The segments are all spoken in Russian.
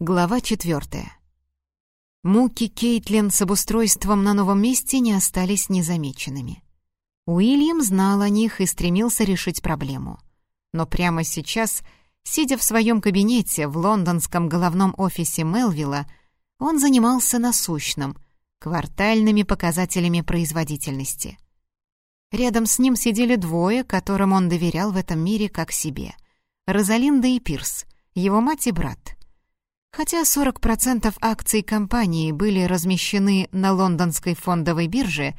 Глава четвертая. Муки Кейтлин с обустройством на новом месте не остались незамеченными. Уильям знал о них и стремился решить проблему. Но прямо сейчас, сидя в своем кабинете в лондонском головном офисе Мелвилла, он занимался насущным — квартальными показателями производительности. Рядом с ним сидели двое, которым он доверял в этом мире как себе — Розалинда и Пирс, его мать и брат — Хотя 40% акций компании были размещены на лондонской фондовой бирже,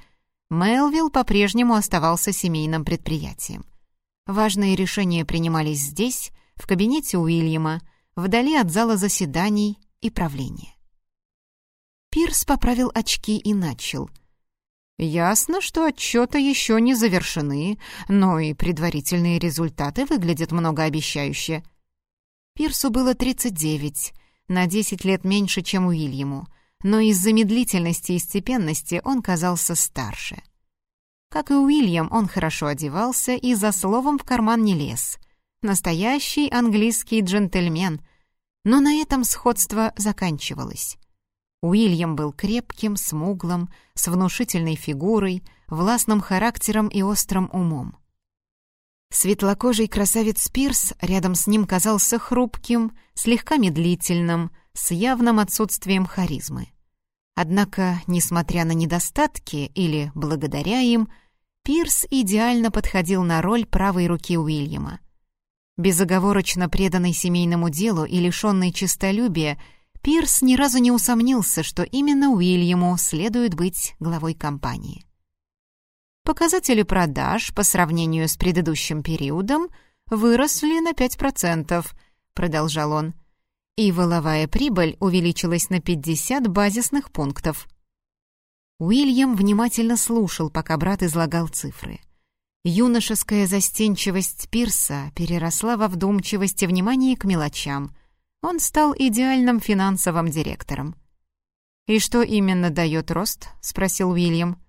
Мелвилл по-прежнему оставался семейным предприятием. Важные решения принимались здесь, в кабинете Уильяма, вдали от зала заседаний и правления. Пирс поправил очки и начал. «Ясно, что отчеты еще не завершены, но и предварительные результаты выглядят многообещающе». Пирсу было 39, на 10 лет меньше, чем Уильяму, но из-за медлительности и степенности он казался старше. Как и Уильям, он хорошо одевался и за словом в карман не лез. Настоящий английский джентльмен. Но на этом сходство заканчивалось. Уильям был крепким, смуглым, с внушительной фигурой, властным характером и острым умом. Светлокожий красавец Пирс рядом с ним казался хрупким, слегка медлительным, с явным отсутствием харизмы. Однако, несмотря на недостатки или благодаря им, Пирс идеально подходил на роль правой руки Уильяма. Безоговорочно преданный семейному делу и лишенный честолюбия, Пирс ни разу не усомнился, что именно Уильяму следует быть главой компании. Показатели продаж по сравнению с предыдущим периодом выросли на 5%, продолжал он, и воловая прибыль увеличилась на 50 базисных пунктов. Уильям внимательно слушал, пока брат излагал цифры. Юношеская застенчивость Пирса переросла во вдумчивость и внимание к мелочам. Он стал идеальным финансовым директором. «И что именно дает рост?» — спросил Уильям.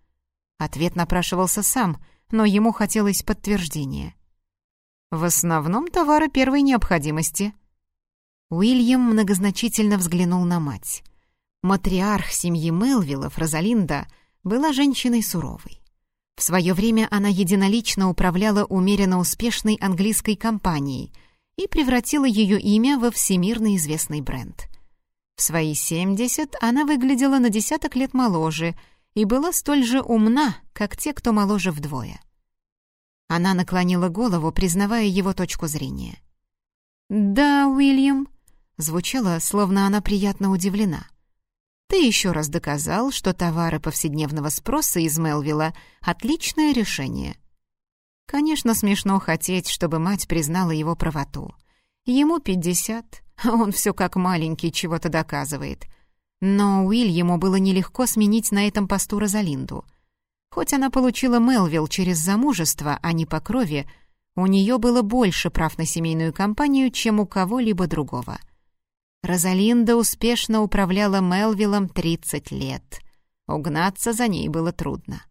Ответ напрашивался сам, но ему хотелось подтверждения. «В основном товары первой необходимости». Уильям многозначительно взглянул на мать. Матриарх семьи Мелвиллов, Розалинда, была женщиной суровой. В свое время она единолично управляла умеренно успешной английской компанией и превратила ее имя во всемирно известный бренд. В свои 70 она выглядела на десяток лет моложе — и была столь же умна, как те, кто моложе вдвое. Она наклонила голову, признавая его точку зрения. «Да, Уильям», — звучало, словно она приятно удивлена. «Ты еще раз доказал, что товары повседневного спроса из Мелвилла — отличное решение». Конечно, смешно хотеть, чтобы мать признала его правоту. Ему пятьдесят, а он все как маленький чего-то доказывает — но Уильяму было нелегко сменить на этом посту Розалинду. Хоть она получила Мелвилл через замужество, а не по крови, у нее было больше прав на семейную компанию, чем у кого-либо другого. Розалинда успешно управляла Мелвиллом 30 лет. Угнаться за ней было трудно.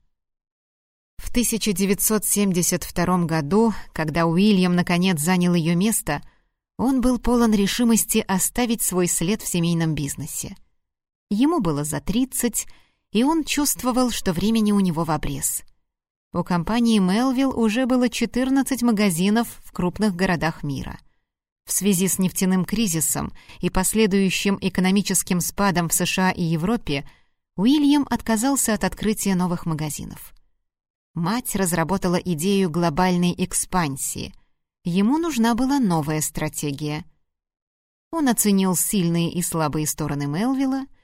В 1972 году, когда Уильям наконец занял ее место, он был полон решимости оставить свой след в семейном бизнесе. Ему было за 30, и он чувствовал, что времени у него в обрез. У компании Melville уже было 14 магазинов в крупных городах мира. В связи с нефтяным кризисом и последующим экономическим спадом в США и Европе Уильям отказался от открытия новых магазинов. Мать разработала идею глобальной экспансии. Ему нужна была новая стратегия. Он оценил сильные и слабые стороны Мелвилла —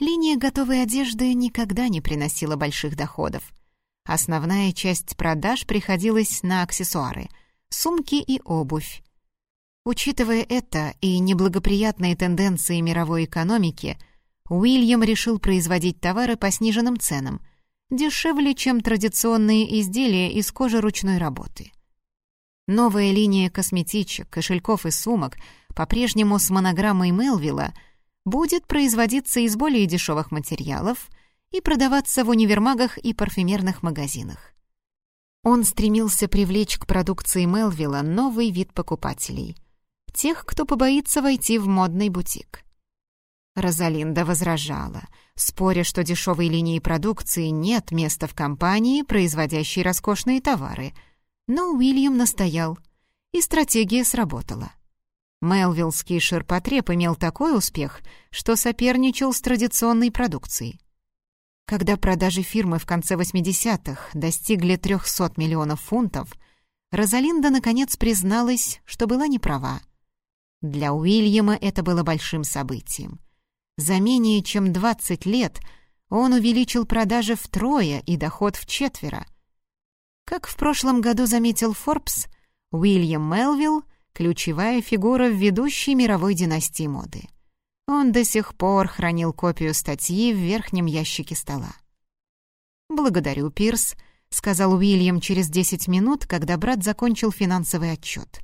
Линия готовой одежды никогда не приносила больших доходов. Основная часть продаж приходилась на аксессуары, сумки и обувь. Учитывая это и неблагоприятные тенденции мировой экономики, Уильям решил производить товары по сниженным ценам, дешевле, чем традиционные изделия из кожи ручной работы. Новая линия косметичек, кошельков и сумок, по-прежнему с монограммой Мелвилла — будет производиться из более дешевых материалов и продаваться в универмагах и парфюмерных магазинах. Он стремился привлечь к продукции Мелвилла новый вид покупателей — тех, кто побоится войти в модный бутик. Розалинда возражала, споря, что дешевой линии продукции нет места в компании, производящей роскошные товары. Но Уильям настоял, и стратегия сработала. Мелвиллский ширпотреб имел такой успех, что соперничал с традиционной продукцией. Когда продажи фирмы в конце 80-х достигли 300 миллионов фунтов, Розалинда наконец призналась, что была неправа. Для Уильяма это было большим событием. За менее чем 20 лет он увеличил продажи втрое и доход в четверо. Как в прошлом году заметил Forbes, Уильям Мелвилл — ключевая фигура в ведущей мировой династии моды. Он до сих пор хранил копию статьи в верхнем ящике стола. «Благодарю, Пирс», — сказал Уильям через 10 минут, когда брат закончил финансовый отчет.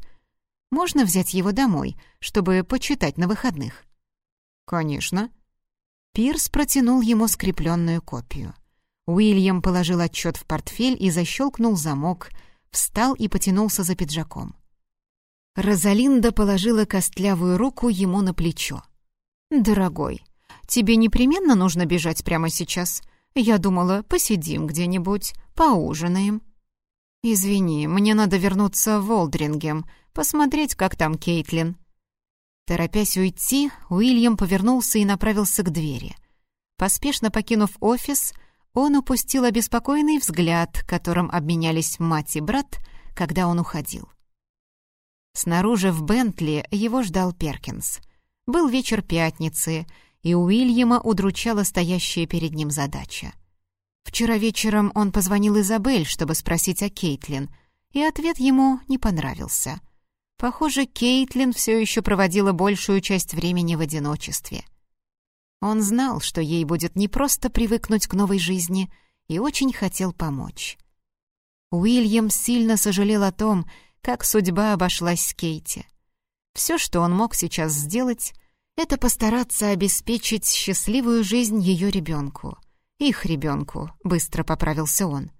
«Можно взять его домой, чтобы почитать на выходных?» «Конечно». Пирс протянул ему скрепленную копию. Уильям положил отчет в портфель и защелкнул замок, встал и потянулся за пиджаком. Розалинда положила костлявую руку ему на плечо. «Дорогой, тебе непременно нужно бежать прямо сейчас. Я думала, посидим где-нибудь, поужинаем». «Извини, мне надо вернуться в Олдрингем, посмотреть, как там Кейтлин». Торопясь уйти, Уильям повернулся и направился к двери. Поспешно покинув офис, он упустил обеспокоенный взгляд, которым обменялись мать и брат, когда он уходил. Снаружи в Бентли его ждал Перкинс — был вечер пятницы, и Уильяма удручала стоящая перед ним задача. Вчера вечером он позвонил Изабель, чтобы спросить о Кейтлин, и ответ ему не понравился. Похоже, Кейтлин все еще проводила большую часть времени в одиночестве. Он знал, что ей будет непросто привыкнуть к новой жизни, и очень хотел помочь. Уильям сильно сожалел о том, как судьба обошлась с Кейти. Все, что он мог сейчас сделать, это постараться обеспечить счастливую жизнь ее ребенку. Их ребенку, быстро поправился он.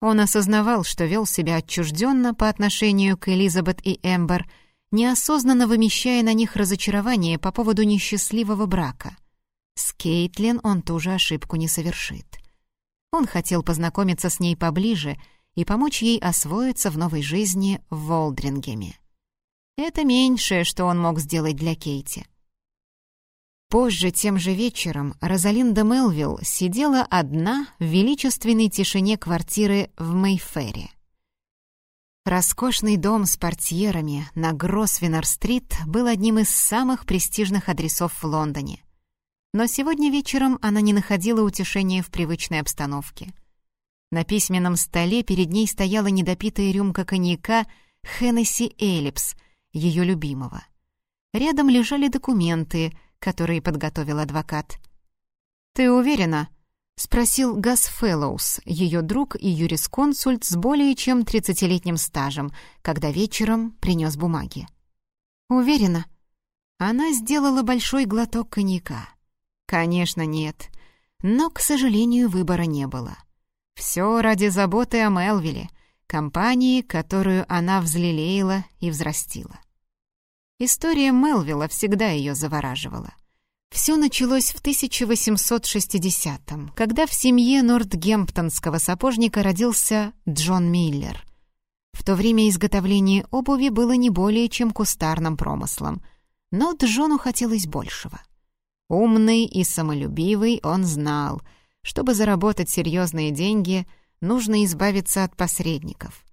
Он осознавал, что вел себя отчужденно по отношению к Элизабет и Эмбер, неосознанно вымещая на них разочарование по поводу несчастливого брака. С Кейтлин он ту же ошибку не совершит. Он хотел познакомиться с ней поближе и помочь ей освоиться в новой жизни в Волдрингеме. Это меньшее, что он мог сделать для Кейти. Позже, тем же вечером, Розалинда Мелвилл сидела одна в величественной тишине квартиры в Мейфере. Роскошный дом с портьерами на Гросвеннер-стрит был одним из самых престижных адресов в Лондоне. Но сегодня вечером она не находила утешения в привычной обстановке. На письменном столе перед ней стояла недопитая рюмка коньяка Хеннесси Эллипс, ее любимого. Рядом лежали документы — которые подготовил адвокат. «Ты уверена?» — спросил Гас Фэллоус, ее друг и юрисконсульт с более чем тридцатилетним стажем, когда вечером принес бумаги. «Уверена?» Она сделала большой глоток коньяка. «Конечно, нет. Но, к сожалению, выбора не было. Все ради заботы о Мелвиле, компании, которую она взлелеяла и взрастила. История Мелвилла всегда ее завораживала. Все началось в 1860-м, когда в семье нортгемптонского сапожника родился Джон Миллер. В то время изготовление обуви было не более чем кустарным промыслом, но Джону хотелось большего. Умный и самолюбивый он знал, чтобы заработать серьезные деньги, нужно избавиться от посредников.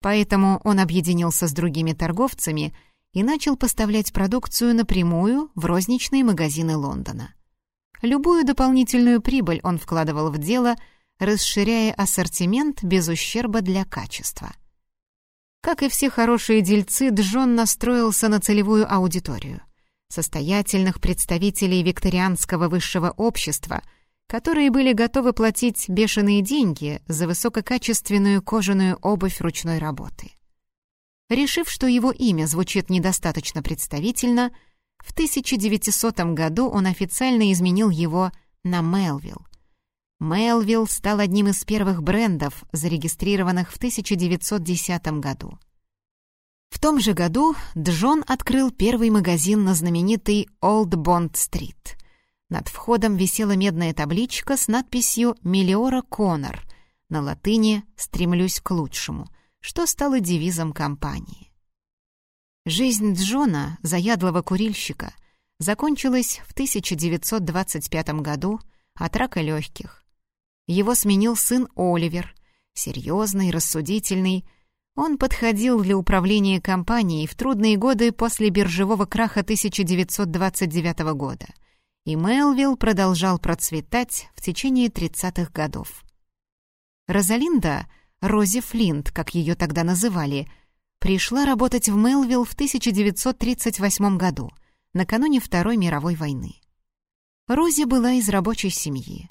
Поэтому он объединился с другими торговцами — и начал поставлять продукцию напрямую в розничные магазины Лондона. Любую дополнительную прибыль он вкладывал в дело, расширяя ассортимент без ущерба для качества. Как и все хорошие дельцы, Джон настроился на целевую аудиторию — состоятельных представителей викторианского высшего общества, которые были готовы платить бешеные деньги за высококачественную кожаную обувь ручной работы. Решив, что его имя звучит недостаточно представительно, в 1900 году он официально изменил его на Мелвилл. Мелвилл стал одним из первых брендов, зарегистрированных в 1910 году. В том же году Джон открыл первый магазин на знаменитой Олд Бонд-стрит. Над входом висела медная табличка с надписью «Мелиора Конор», на латыни «Стремлюсь к лучшему», что стало девизом компании. Жизнь Джона, заядлого курильщика, закончилась в 1925 году от рака легких. Его сменил сын Оливер, серьезный, рассудительный. Он подходил для управления компанией в трудные годы после биржевого краха 1929 года — и Мелвилл продолжал процветать в течение 30-х годов. Розалинда, Рози Флинт, как ее тогда называли, пришла работать в Мелвилл в 1938 году, накануне Второй мировой войны. Рози была из рабочей семьи.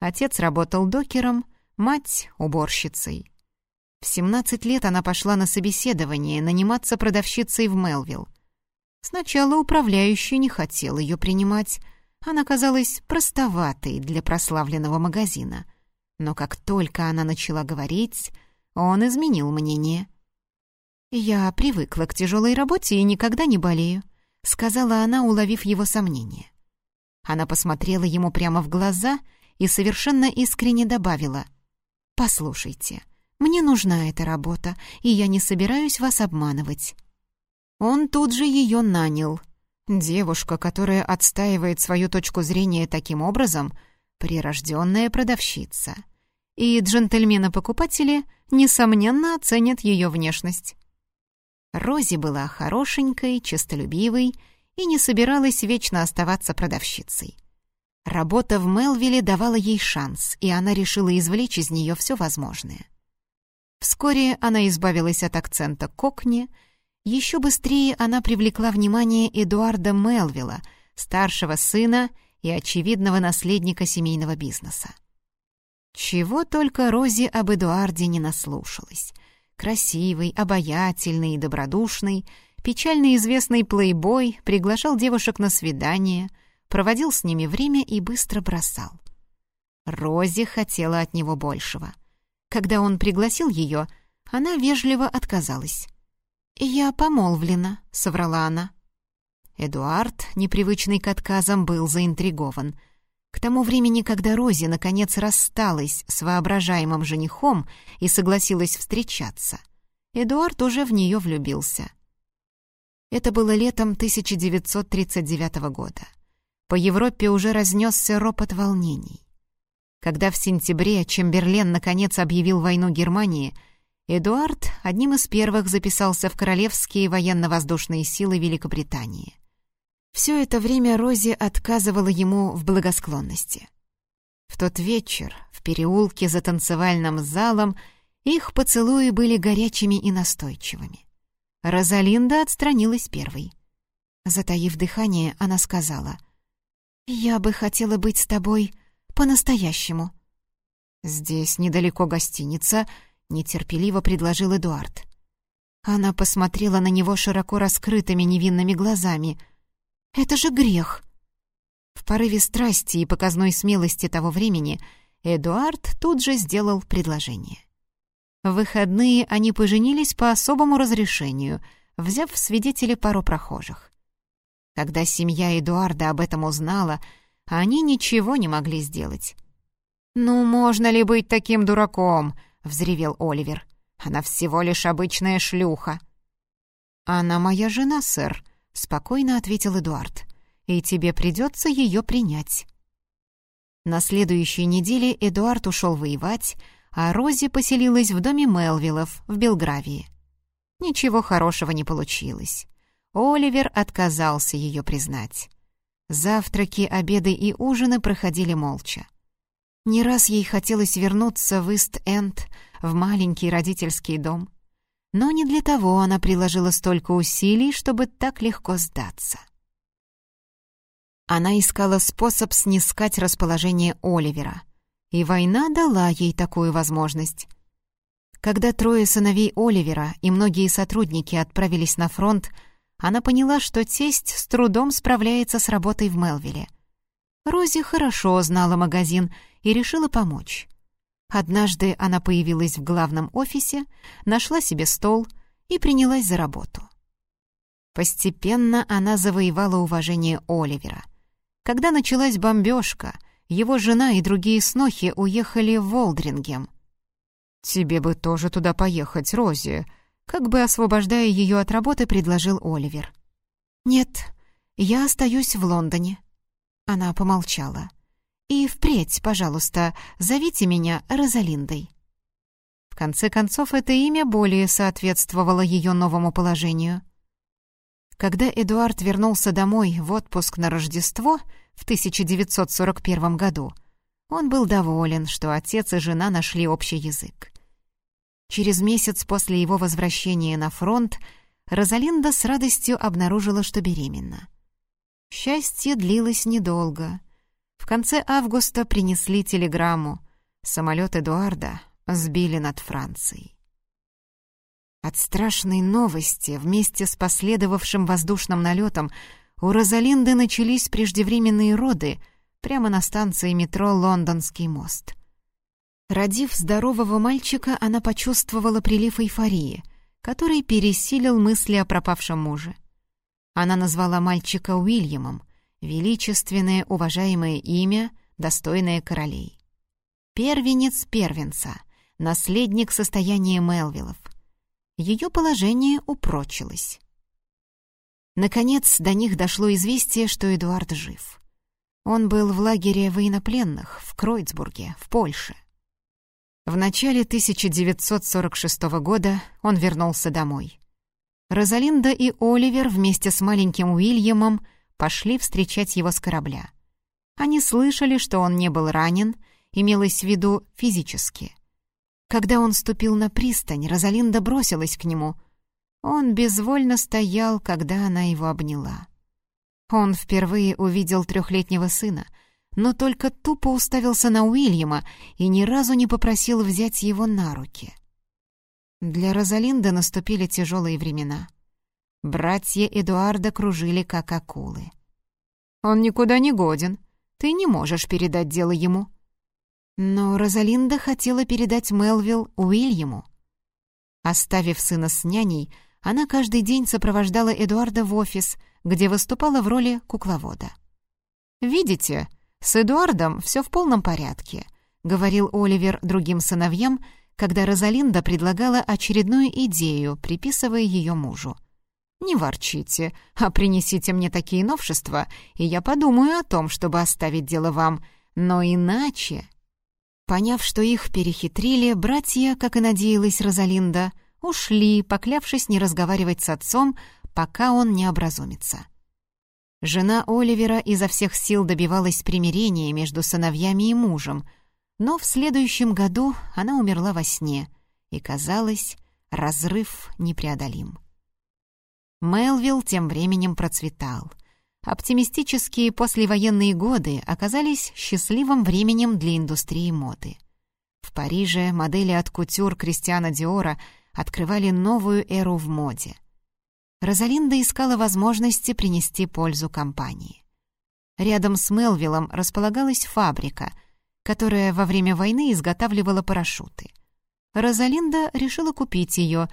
Отец работал докером, мать — уборщицей. В 17 лет она пошла на собеседование наниматься продавщицей в Мелвилл. Сначала управляющий не хотел ее принимать — она казалась простоватой для прославленного магазина. Но как только она начала говорить, он изменил мнение. «Я привыкла к тяжелой работе и никогда не болею», — сказала она, уловив его сомнение. Она посмотрела ему прямо в глаза и совершенно искренне добавила. «Послушайте, мне нужна эта работа, и я не собираюсь вас обманывать». Он тут же ее нанял, Девушка, которая отстаивает свою точку зрения таким образом, прирожденная продавщица. И джентльмены-покупатели, несомненно, оценят ее внешность. Рози была хорошенькой, честолюбивой и не собиралась вечно оставаться продавщицей. Работа в Мелвилле давала ей шанс, и она решила извлечь из нее все возможное. Вскоре она избавилась от акцента кокни — еще быстрее она привлекла внимание Эдуарда Мелвилла, старшего сына и очевидного наследника семейного бизнеса. Чего только Рози об Эдуарде не наслушалась. Красивый, обаятельный и добродушный, печально известный плейбой приглашал девушек на свидание, проводил с ними время и быстро бросал. Рози хотела от него большего. Когда он пригласил ее, она вежливо отказалась. «Я помолвлена», — соврала она. Эдуард, непривычный к отказам, был заинтригован. К тому времени, когда Рози наконец рассталась с воображаемым женихом и согласилась встречаться, Эдуард уже в нее влюбился. Это было летом 1939 года. По Европе уже разнесся ропот волнений. Когда в сентябре Чемберлен наконец объявил войну Германии — Эдуард одним из первых записался в Королевские военно-воздушные силы Великобритании. Все это время Рози отказывала ему в благосклонности. В тот вечер в переулке за танцевальным залом их поцелуи были горячими и настойчивыми. Розалинда отстранилась первой. Затаив дыхание, она сказала, «Я бы хотела быть с тобой по-настоящему». «Здесь недалеко гостиница», — нетерпеливо предложил Эдуард. Она посмотрела на него широко раскрытыми невинными глазами. «Это же грех!» В порыве страсти и показной смелости того времени Эдуард тут же сделал предложение. В выходные они поженились по особому разрешению, взяв в свидетели пару прохожих. Когда семья Эдуарда об этом узнала, они ничего не могли сделать. «Ну, можно ли быть таким дураком?» — взревел Оливер. «Она всего лишь обычная шлюха». «Она моя жена, сэр», — спокойно ответил Эдуард. «И тебе придется ее принять». На следующей неделе Эдуард ушел воевать, а Рози поселилась в доме Мелвиллов в Белгравии. Ничего хорошего не получилось. Оливер отказался ее признать. Завтраки, обеды и ужины проходили молча. Не раз ей хотелось вернуться в Ист-Энд, в маленький родительский дом. Но не для того она приложила столько усилий, чтобы так легко сдаться. Она искала способ снискать расположение Оливера, и война дала ей такую возможность. Когда трое сыновей Оливера и многие сотрудники отправились на фронт, она поняла, что тесть с трудом справляется с работой в Мелвиле. Рози хорошо знала магазин и решила помочь. Однажды она появилась в главном офисе, нашла себе стол и принялась за работу. Постепенно она завоевала уважение Оливера. Когда началась бомбежка, его жена и другие снохи уехали в Волдрингем. «Тебе бы тоже туда поехать, Рози», — как бы освобождая ее от работы, предложил Оливер. «Нет, я остаюсь в Лондоне». Она помолчала. «И впредь, пожалуйста, зовите меня Розалиндой». В конце концов, это имя более соответствовало ее новому положению. Когда Эдуард вернулся домой в отпуск на Рождество в 1941 году, он был доволен, что отец и жена нашли общий язык. Через месяц после его возвращения на фронт Розалинда с радостью обнаружила, что беременна. Счастье длилось недолго. В конце августа принесли телеграмму. Самолет Эдуарда сбили над Францией. От страшной новости вместе с последовавшим воздушным налетом у Розалинды начались преждевременные роды прямо на станции метро «Лондонский мост». Родив здорового мальчика, она почувствовала прилив эйфории, который пересилил мысли о пропавшем муже. Она назвала мальчика Уильямом, величественное уважаемое имя, достойное королей. Первенец первенца, наследник состояния Мелвиллов — ее положение упрочилось. Наконец, до них дошло известие, что Эдуард жив. Он был в лагере военнопленных в Кройцбурге, в Польше. В начале 1946 года он вернулся домой. Розалинда и Оливер вместе с маленьким Уильямом пошли встречать его с корабля. Они слышали, что он не был ранен, имелось в виду физически. Когда он ступил на пристань, Розалинда бросилась к нему. Он безвольно стоял, когда она его обняла. Он впервые увидел трехлетнего сына, но только тупо уставился на Уильяма и ни разу не попросил взять его на руки. Для Розалинды наступили тяжелые времена. Братья Эдуарда кружили, как акулы. «Он никуда не годен. Ты не можешь передать дело ему», но Розалинда хотела передать Мелвилл Уильяму. Оставив сына с няней, она каждый день сопровождала Эдуарда в офис, где выступала в роли кукловода. «Видите, с Эдуардом все в полном порядке», — говорил Оливер другим сыновьям, когда Розалинда предлагала очередную идею, приписывая ее мужу. «Не ворчите, а принесите мне такие новшества, и я подумаю о том, чтобы оставить дело вам. Но иначе Поняв, что их перехитрили, братья, как и надеялась Розалинда, ушли, поклявшись не разговаривать с отцом, пока он не образумится. Жена Оливера изо всех сил добивалась примирения между сыновьями и мужем, но в следующем году она умерла во сне, и, казалось, разрыв непреодолим. Мелвилл тем временем процветал. Оптимистические послевоенные годы оказались счастливым временем для индустрии моды. В Париже модели от кутюр Кристиана Диора открывали новую эру в моде. Розалинда искала возможности принести пользу компании. Рядом с Мелвиллом располагалась фабрика, которая во время войны изготавливала парашюты. Розалинда решила купить ее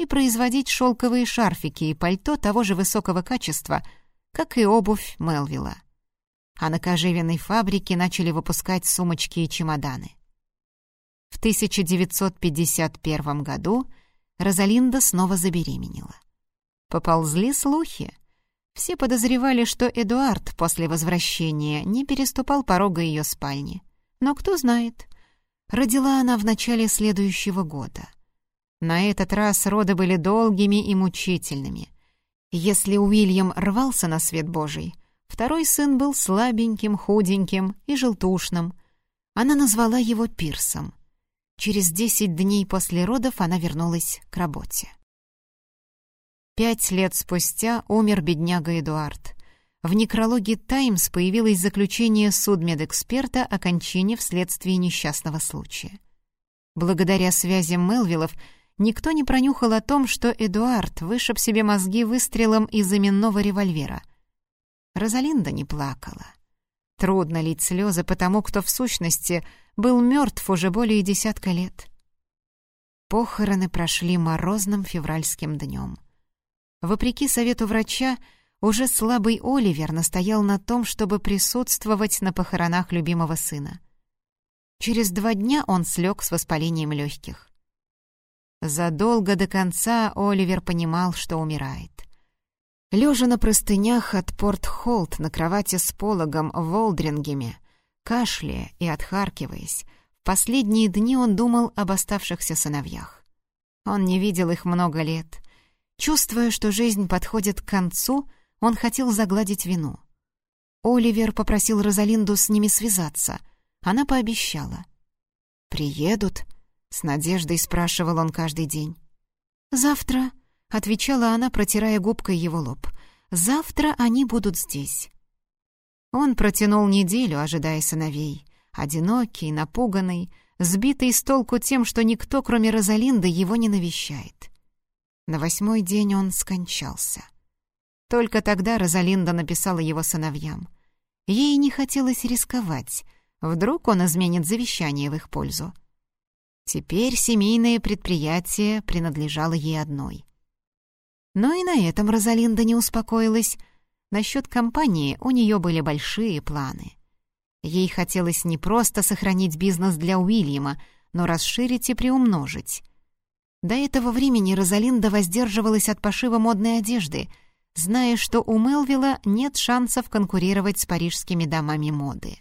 и производить шелковые шарфики и пальто того же высокого качества — как и обувь Мелвилла. А на кожевенной фабрике начали выпускать сумочки и чемоданы. В 1951 году Розалинда снова забеременела. Поползли слухи. Все подозревали, что Эдуард после возвращения не переступал порога ее спальни. Но кто знает, родила она в начале следующего года. На этот раз роды были долгими и мучительными — если Уильям рвался на свет Божий, второй сын был слабеньким, худеньким и желтушным. Она назвала его Пирсом. Через десять дней после родов она вернулась к работе. Пять лет спустя умер бедняга Эдуард. В некрологе «Таймс» появилось заключение судмедэксперта о кончине вследствие несчастного случая. Благодаря связям Мелвиллов Никто не пронюхал о том, что Эдуард вышиб себе мозги выстрелом из именного револьвера. Розалинда не плакала. Трудно лить слезы потому, кто в сущности был мертв уже более десятка лет. Похороны прошли морозным февральским днем. Вопреки совету врача, уже слабый Оливер настоял на том, чтобы присутствовать на похоронах любимого сына. Через два дня он слег с воспалением легких. Задолго до конца Оливер понимал, что умирает. Лежа на простынях от Порт-Холт на кровати с пологом в Олдрингеме, кашляя и отхаркиваясь, в последние дни он думал об оставшихся сыновьях. Он не видел их много лет. Чувствуя, что жизнь подходит к концу, он хотел загладить вину. Оливер попросил Розалинду с ними связаться. Она пообещала. «Приедут?» — с надеждой спрашивал он каждый день. «Завтра», — отвечала она, протирая губкой его лоб. «Завтра они будут здесь». Он протянул неделю, ожидая сыновей. Одинокий, напуганный, сбитый с толку тем, что никто, кроме Розалинды, его не навещает. На восьмой день он скончался. Только тогда Розалинда написала его сыновьям. Ей не хотелось рисковать. Вдруг он изменит завещание в их пользу. Теперь семейное предприятие принадлежало ей одной. Но и на этом Розалинда не успокоилась. Насчет компании у нее были большие планы. Ей хотелось не просто сохранить бизнес для Уильяма, но расширить и приумножить. До этого времени Розалинда воздерживалась от пошива модной одежды — зная, что у Мелвилла нет шансов конкурировать с парижскими домами моды.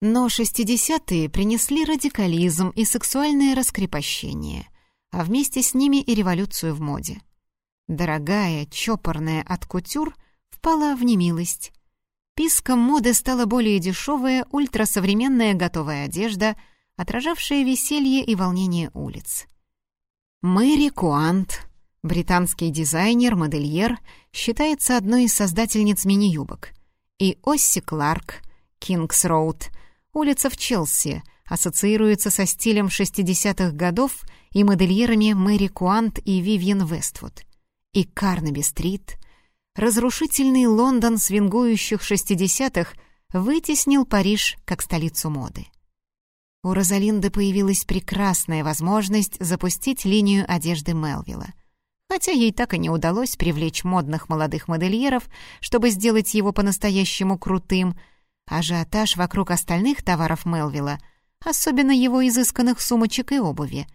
Но 60-е принесли радикализм и сексуальное раскрепощение, а вместе с ними и революцию в моде. Дорогая, чопорная от кутюр впала в немилость. Писком моды стала более дешевая, ультрасовременная готовая одежда, отражавшая веселье и волнение улиц. Мэри Куант Британский дизайнер, модельер, считается одной из создательниц мини-юбок. И Осси Кларк, Кингс-Роуд, улица в Челси, ассоциируется со стилем 60-х годов и модельерами Мэри Куант и Вивьен Вествуд. И Карнаби-стрит, разрушительный Лондон свингующих 60-х, вытеснил Париж как столицу моды. У Розалинды появилась прекрасная возможность запустить линию одежды Мелвилла — хотя ей так и не удалось привлечь модных молодых модельеров, чтобы сделать его по-настоящему крутым. Ажиотаж вокруг остальных товаров Мелвилла, особенно его изысканных сумочек и обуви,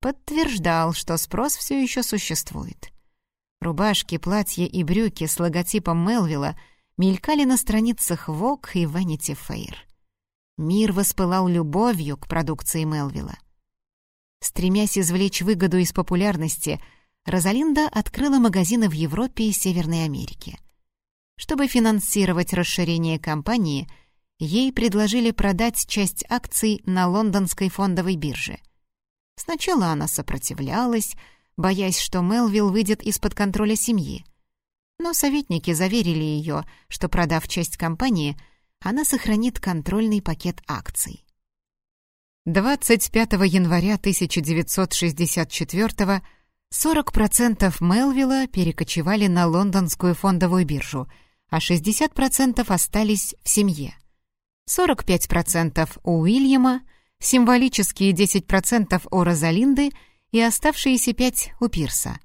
подтверждал, что спрос все еще существует. Рубашки, платья и брюки с логотипом Мелвилла мелькали на страницах Vogue и Vanity Fair. Мир воспылал любовью к продукции Мелвилла. Стремясь извлечь выгоду из популярности — Розалинда открыла магазины в Европе и Северной Америке. Чтобы финансировать расширение компании, ей предложили продать часть акций на лондонской фондовой бирже. Сначала она сопротивлялась, боясь, что Мелвилл выйдет из-под контроля семьи. Но советники заверили ее, что, продав часть компании, она сохранит контрольный пакет акций. 25 января 1964 года 40% Мелвилла перекочевали на лондонскую фондовую биржу, а 60% остались в семье. 45% у Уильяма, символические 10% у Розалинды и оставшиеся 5% у Пирса.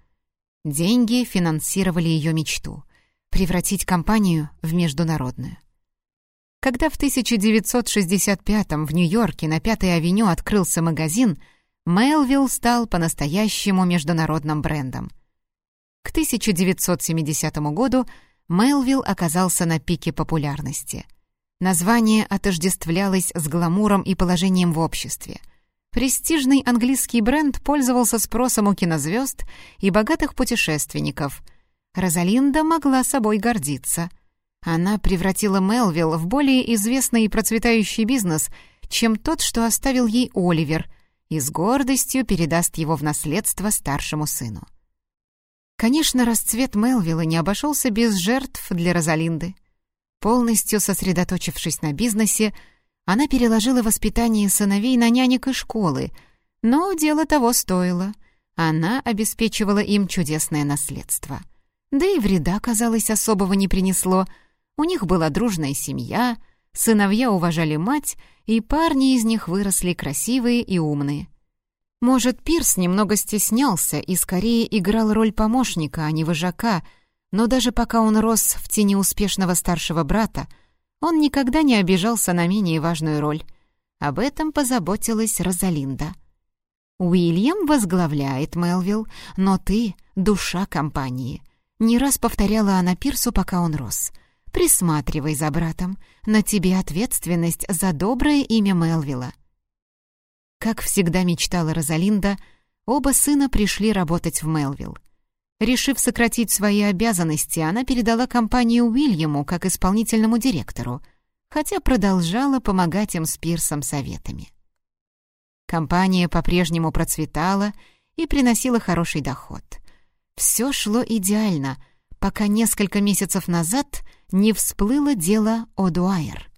Деньги финансировали ее мечту — превратить компанию в международную. Когда в 1965 в Нью-Йорке на Пятой авеню открылся магазин — Мелвилл стал по-настоящему международным брендом. К 1970 году Мелвилл оказался на пике популярности. Название отождествлялось с гламуром и положением в обществе. Престижный английский бренд пользовался спросом у кинозвезд и богатых путешественников. Розалинда могла собой гордиться. Она превратила Мелвилл в более известный и процветающий бизнес, чем тот, что оставил ей Оливер — и с гордостью передаст его в наследство старшему сыну. Конечно, расцвет Мелвилла не обошелся без жертв для Розалинды. Полностью сосредоточившись на бизнесе, она переложила воспитание сыновей на нянек и школы, но дело того стоило. Она обеспечивала им чудесное наследство. Да и вреда, казалось, особого не принесло. У них была дружная семья — Сыновья уважали мать, и парни из них выросли красивые и умные. Может, Пирс немного стеснялся и скорее играл роль помощника, а не вожака, Но даже пока он рос в тени успешного старшего брата, он никогда не обижался на менее важную роль. Об этом позаботилась Розалинда. «Уильям возглавляет Мелвилл, но ты — душа компании», — не раз повторяла она Пирсу, пока он рос. «Присматривай за братом, на тебе ответственность за доброе имя Мелвилла». Как всегда мечтала Розалинда, оба сына пришли работать в Мелвилл. Решив сократить свои обязанности, она передала компанию Уильяму как исполнительному директору, хотя продолжала помогать им с Пирсом советами. Компания по-прежнему процветала и приносила хороший доход. Все шло идеально, пока несколько месяцев назад не всплыло дело О'Дуайер.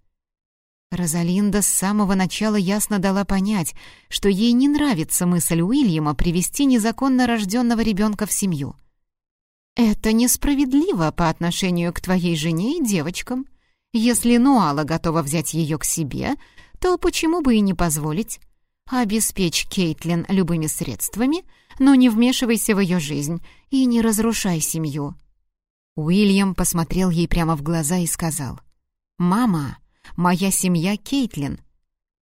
Розалинда с самого начала ясно дала понять, что ей не нравится мысль Уильяма привести незаконно рожденного ребенка в семью — «Это несправедливо по отношению к твоей жене и девочкам. Если Нуала готова взять ее к себе, то почему бы и не позволить? Обеспечь Кейтлин любыми средствами, но не вмешивайся в ее жизнь и не разрушай семью». Уильям посмотрел ей прямо в глаза и сказал, «Мама, моя семья Кейтлин».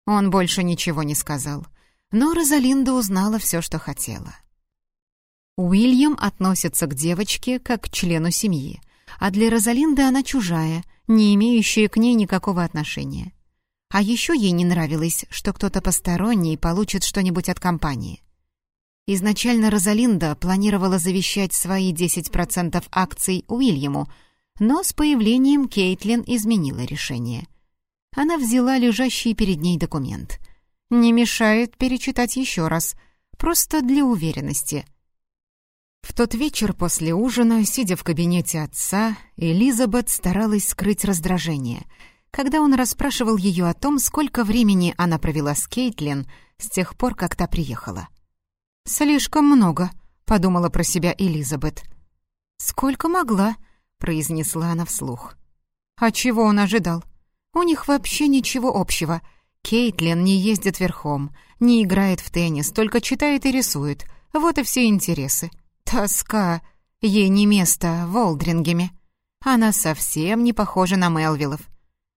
Он больше ничего не сказал, но Розалинда узнала все, что хотела. Уильям относится к девочке как к члену семьи, а для Розалинды она чужая, не имеющая к ней никакого отношения. А еще ей не нравилось, что кто-то посторонний получит что-нибудь от компании. Изначально Розалинда планировала завещать свои 10% акций Уильяму, но с появлением Кейтлин изменила решение. Она взяла лежащий перед ней документ. Не мешает перечитать еще раз, просто для уверенности — в тот вечер после ужина, сидя в кабинете отца, Элизабет старалась скрыть раздражение, когда он расспрашивал ее о том, сколько времени она провела с Кейтлин с тех пор, как та приехала. «Слишком много», — подумала про себя Элизабет. «Сколько могла», — произнесла она вслух. «А чего он ожидал? У них вообще ничего общего. Кейтлин не ездит верхом, не играет в теннис, только читает и рисует. Вот и все интересы. Тоска. Ей не место в Олдрингеме. Она совсем не похожа на Мелвиллов.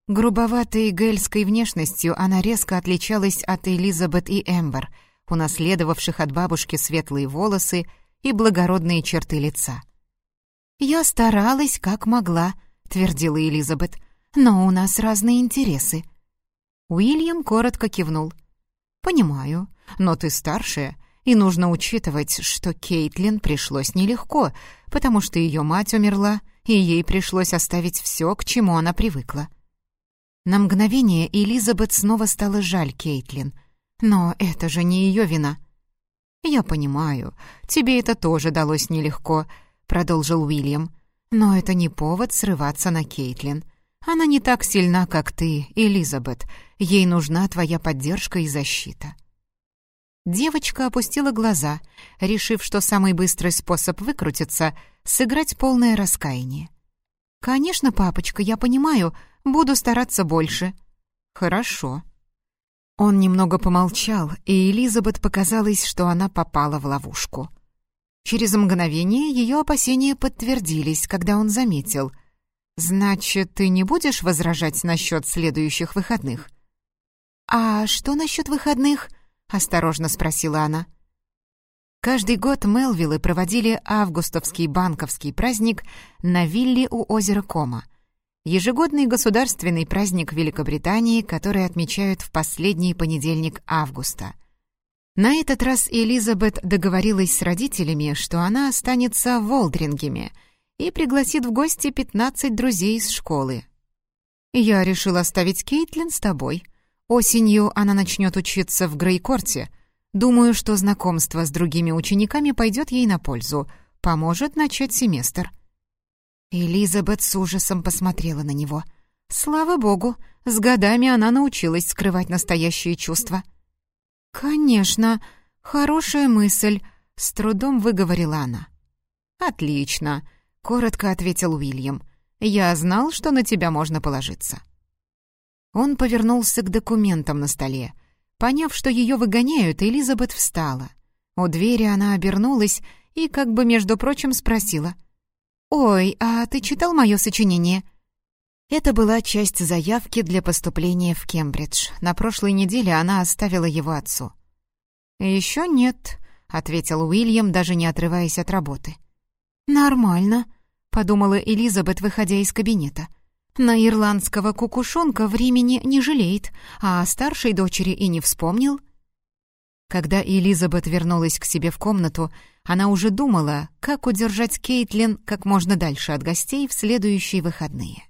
Грубоватой гельской внешностью она резко отличалась от Элизабет и Эмбер, унаследовавших от бабушки светлые волосы и благородные черты лица. «Я старалась, как могла», — твердила Элизабет, «но у нас разные интересы». Уильям коротко кивнул. «Понимаю, но ты старшая, и нужно учитывать, что Кейтлин пришлось нелегко, потому что ее мать умерла, и ей пришлось оставить все, к чему она привыкла. На мгновение Элизабет снова стала жаль Кейтлин. Но это же не ее вина. «Я понимаю, тебе это тоже далось нелегко», — продолжил Уильям. «Но это не повод срываться на Кейтлин. Она не так сильна, как ты, Элизабет. Ей нужна твоя поддержка и защита». Девочка опустила глаза, решив, что самый быстрый способ выкрутиться — сыграть полное раскаяние. «Конечно, папочка, я понимаю, буду стараться больше». «Хорошо». Он немного помолчал, и Элизабет показалось, что она попала в ловушку. Через мгновение ее опасения подтвердились, когда он заметил. «Значит, ты не будешь возражать насчет следующих выходных?» «А что насчет выходных?» — осторожно спросила она. Каждый год Мелвиллы проводили августовский банковский праздник на вилле у озера Кома. Ежегодный государственный праздник Великобритании, который отмечают в последний понедельник августа. На этот раз Элизабет договорилась с родителями, что она останется в Олдрингеме и пригласит в гости 15 друзей из школы. «Я решила оставить Кейтлин с тобой», Осенью она начнет учиться в Грейкорте. Думаю, что знакомство с другими учениками пойдет ей на пользу, поможет начать семестр». Элизабет с ужасом посмотрела на него. Слава богу, с годами она научилась скрывать настоящие чувства. «Конечно, хорошая мысль», — с трудом выговорила она. «Отлично», — коротко ответил Уильям. «Я знал, что на тебя можно положиться». Он повернулся к документам на столе. Поняв, что ее выгоняют, Элизабет встала. У двери она обернулась и, как бы между прочим, спросила. «Ой, а ты читал мое сочинение?» Это была часть заявки для поступления в Кембридж. На прошлой неделе она оставила его отцу. «Еще нет», — ответил Уильям, даже не отрываясь от работы. «Нормально», — подумала Элизабет, выходя из кабинета. «На ирландского кукушонка времени не жалеет, а о старшей дочери и не вспомнил». Когда Элизабет вернулась к себе в комнату, она уже думала, как удержать Кейтлин как можно дальше от гостей в следующие выходные.